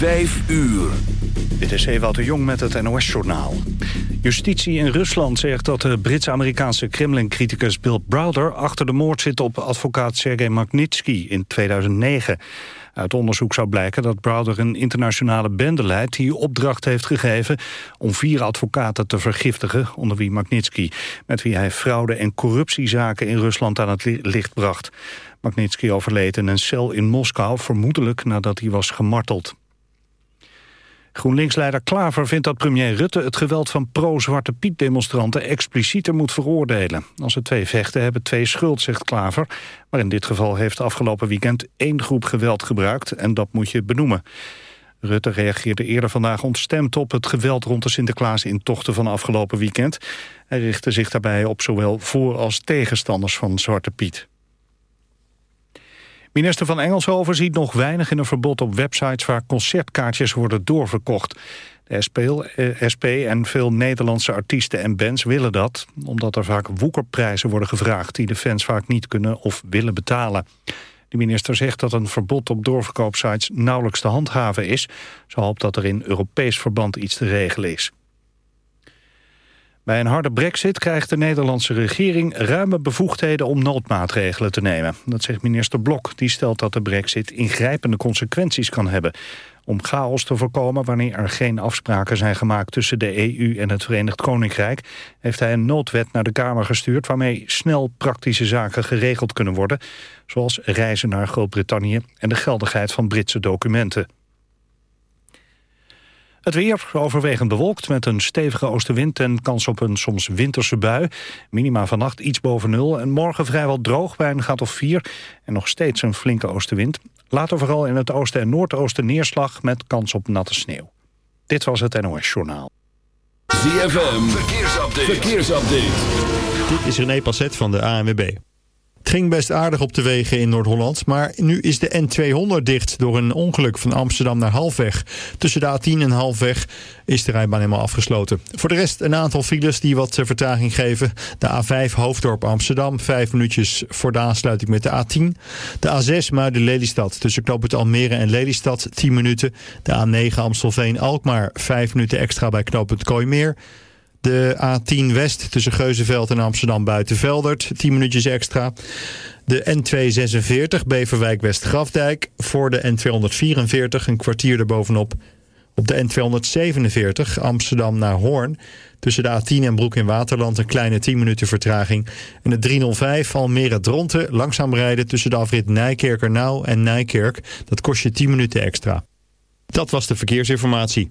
Vijf uur. Dit is Ewout de Jong met het NOS-journaal. Justitie in Rusland zegt dat de Brits-Amerikaanse Kremlin-criticus Bill Browder... achter de moord zit op advocaat Sergei Magnitsky in 2009. Uit onderzoek zou blijken dat Browder een internationale bende leidt... die opdracht heeft gegeven om vier advocaten te vergiftigen... onder wie Magnitsky, met wie hij fraude- en corruptiezaken in Rusland aan het licht bracht. Magnitsky overleed in een cel in Moskou, vermoedelijk nadat hij was gemarteld. GroenLinks-leider Klaver vindt dat premier Rutte het geweld van pro-Zwarte Piet-demonstranten explicieter moet veroordelen. Als ze twee vechten hebben twee schuld, zegt Klaver. Maar in dit geval heeft afgelopen weekend één groep geweld gebruikt en dat moet je benoemen. Rutte reageerde eerder vandaag ontstemd op het geweld rond de Sinterklaas in tochten van afgelopen weekend. Hij richtte zich daarbij op zowel voor- als tegenstanders van Zwarte Piet. Minister van Engelshoven ziet nog weinig in een verbod op websites waar concertkaartjes worden doorverkocht. De SP, eh, SP en veel Nederlandse artiesten en bands willen dat... omdat er vaak woekerprijzen worden gevraagd... die de fans vaak niet kunnen of willen betalen. De minister zegt dat een verbod op doorverkoopsites nauwelijks te handhaven is. Ze hoopt dat er in Europees verband iets te regelen is. Bij een harde brexit krijgt de Nederlandse regering ruime bevoegdheden om noodmaatregelen te nemen. Dat zegt minister Blok. Die stelt dat de brexit ingrijpende consequenties kan hebben. Om chaos te voorkomen wanneer er geen afspraken zijn gemaakt tussen de EU en het Verenigd Koninkrijk, heeft hij een noodwet naar de Kamer gestuurd waarmee snel praktische zaken geregeld kunnen worden, zoals reizen naar Groot-Brittannië en de geldigheid van Britse documenten. Het weer overwegend bewolkt met een stevige oostenwind en kans op een soms winterse bui. Minima vannacht iets boven nul en morgen vrijwel droog bij een gat of 4 en nog steeds een flinke oostenwind. Later vooral in het oosten en noordoosten neerslag met kans op natte sneeuw. Dit was het NOS Journaal. ZFM, verkeersupdate. verkeersupdate. Dit is René Passet van de ANWB. Het ging best aardig op de wegen in Noord-Holland, maar nu is de N200 dicht door een ongeluk van Amsterdam naar Halfweg. Tussen de A10 en Halfweg is de rijbaan helemaal afgesloten. Voor de rest een aantal files die wat vertraging geven. De A5 Hoofddorp Amsterdam, 5 minuutjes voor de aansluiting met de A10. De A6 Muiden-Lelystad tussen knooppunt Almere en Lelystad, 10 minuten. De A9 Amstelveen-Alkmaar, 5 minuten extra bij knooppunt Kooimeer. De A10 West tussen Geuzenveld en Amsterdam Buitenveldert. 10 minuutjes extra. De N246 Beverwijk West-Grafdijk. Voor de N244 een kwartier erbovenop. Op de N247 Amsterdam naar Hoorn. Tussen de A10 en Broek in Waterland een kleine 10 minuten vertraging. En de 305 Almere Dronten langzaam rijden tussen de afrit Nijkerkernauw en Nijkerk. Dat kost je 10 minuten extra. Dat was de verkeersinformatie.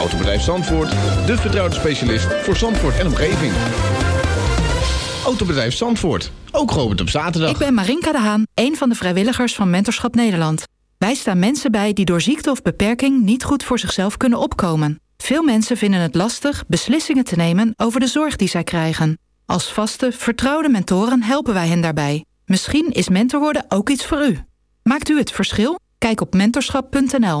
Autobedrijf Zandvoort, de vertrouwde specialist voor Zandvoort en omgeving. Autobedrijf Zandvoort, ook geopend op zaterdag. Ik ben Marinka de Haan, een van de vrijwilligers van Mentorschap Nederland. Wij staan mensen bij die door ziekte of beperking niet goed voor zichzelf kunnen opkomen. Veel mensen vinden het lastig beslissingen te nemen over de zorg die zij krijgen. Als vaste, vertrouwde mentoren helpen wij hen daarbij. Misschien is mentor worden ook iets voor u. Maakt u het verschil? Kijk op mentorschap.nl.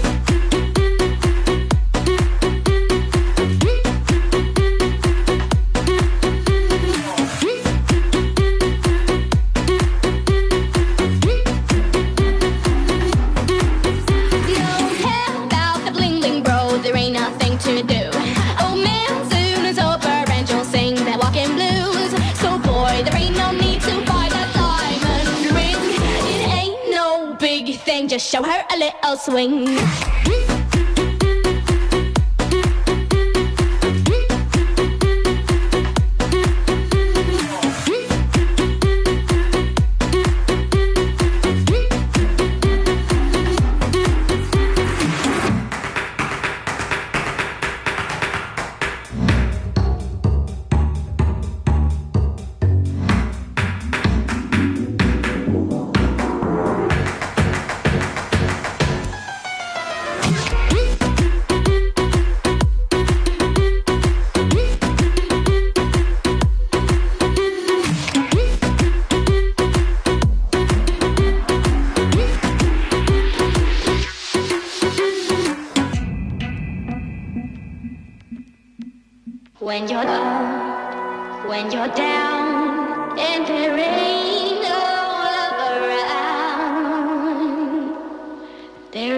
Swing.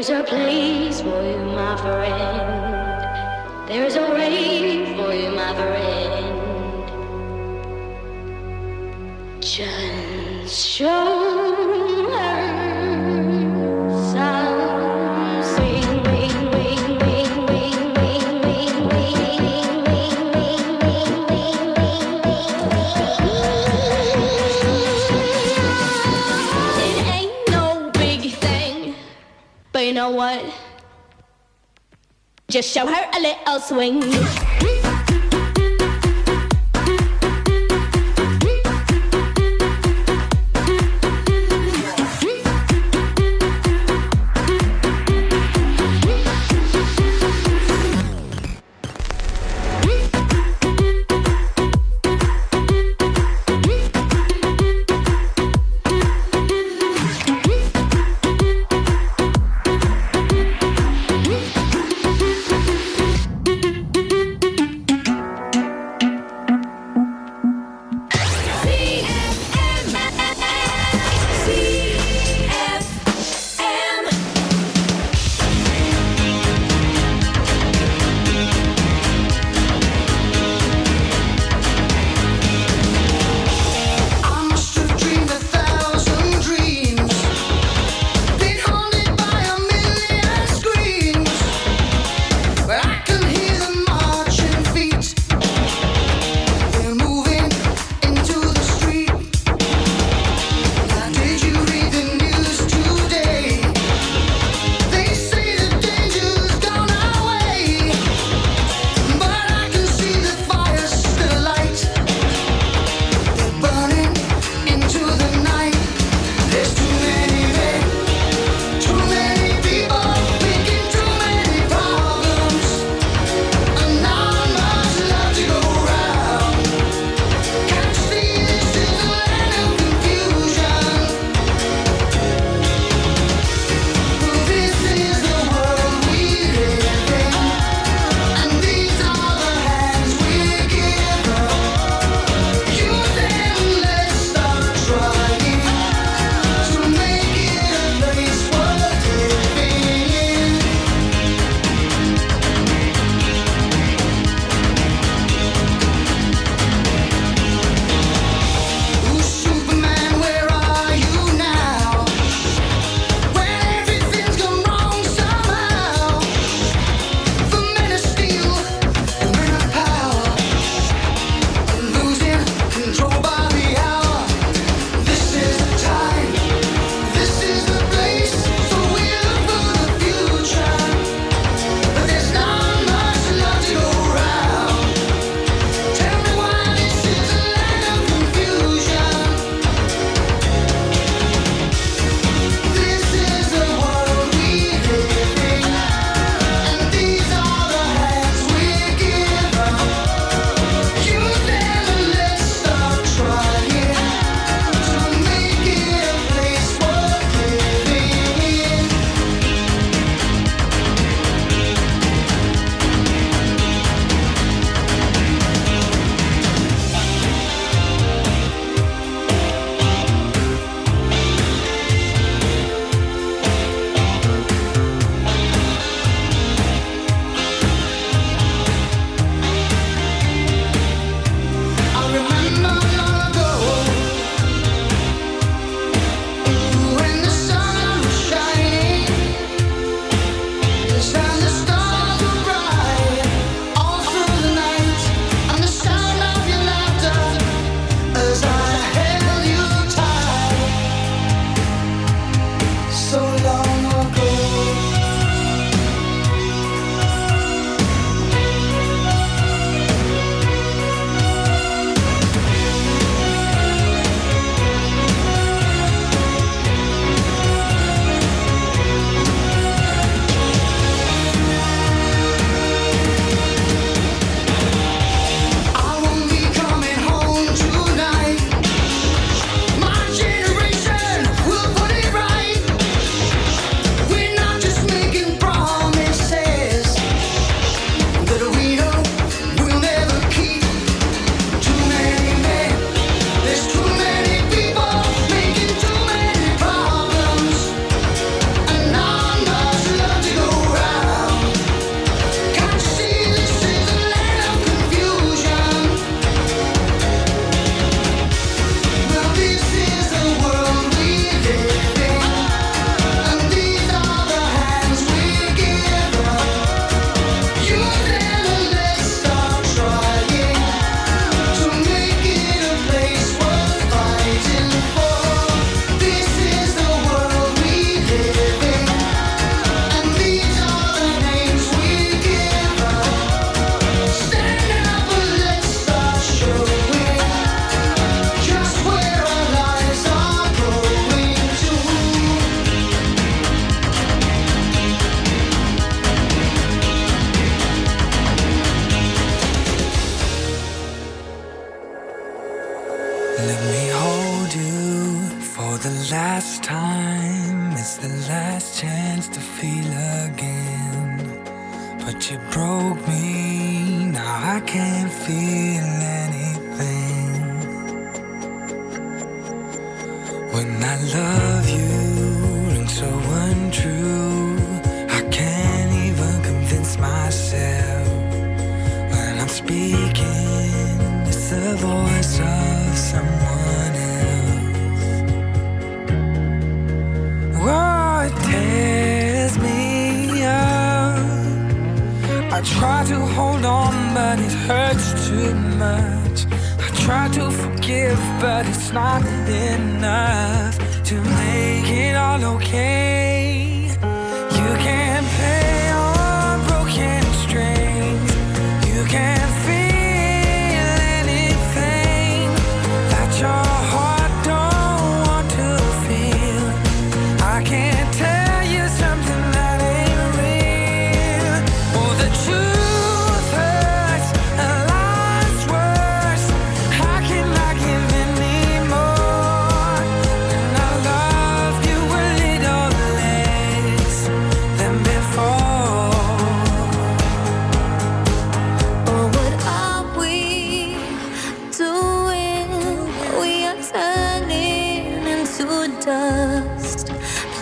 There's a place for you, my friend. There's a way for you, my friend. Just show you know what? Just show her a little swing.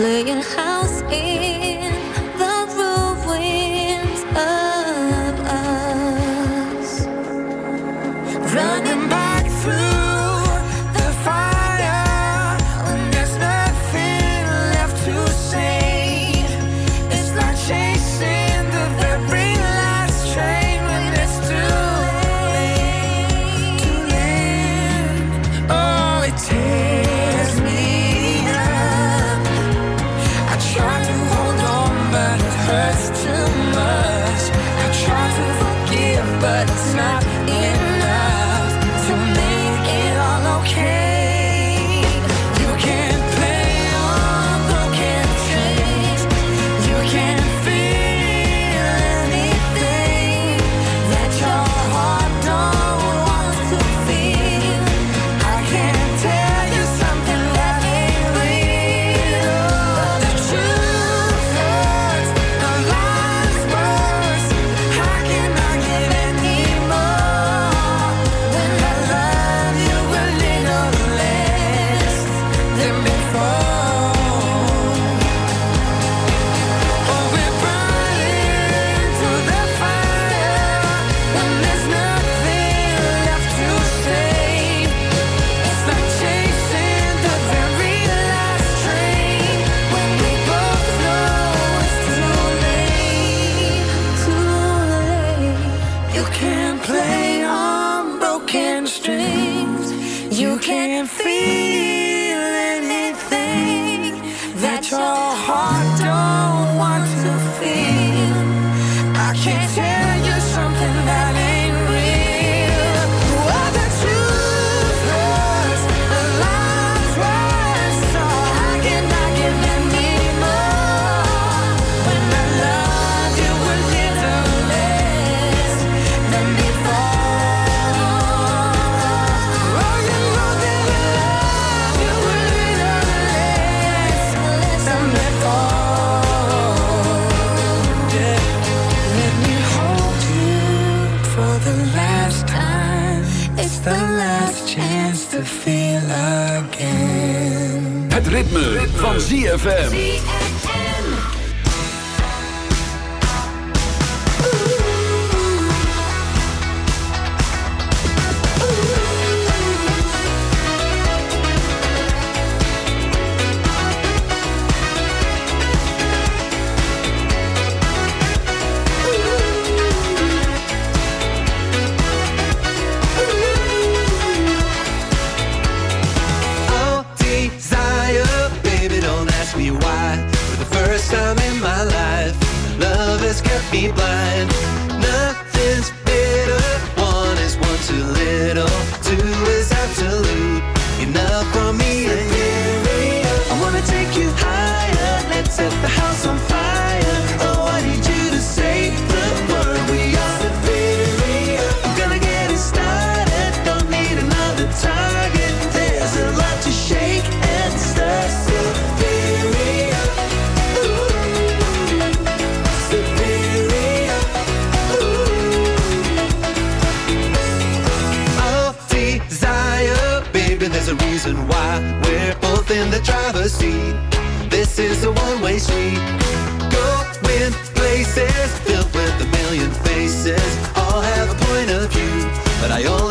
Playing house in is a one-way street. Going places filled with a million faces, all have a point of view, but I only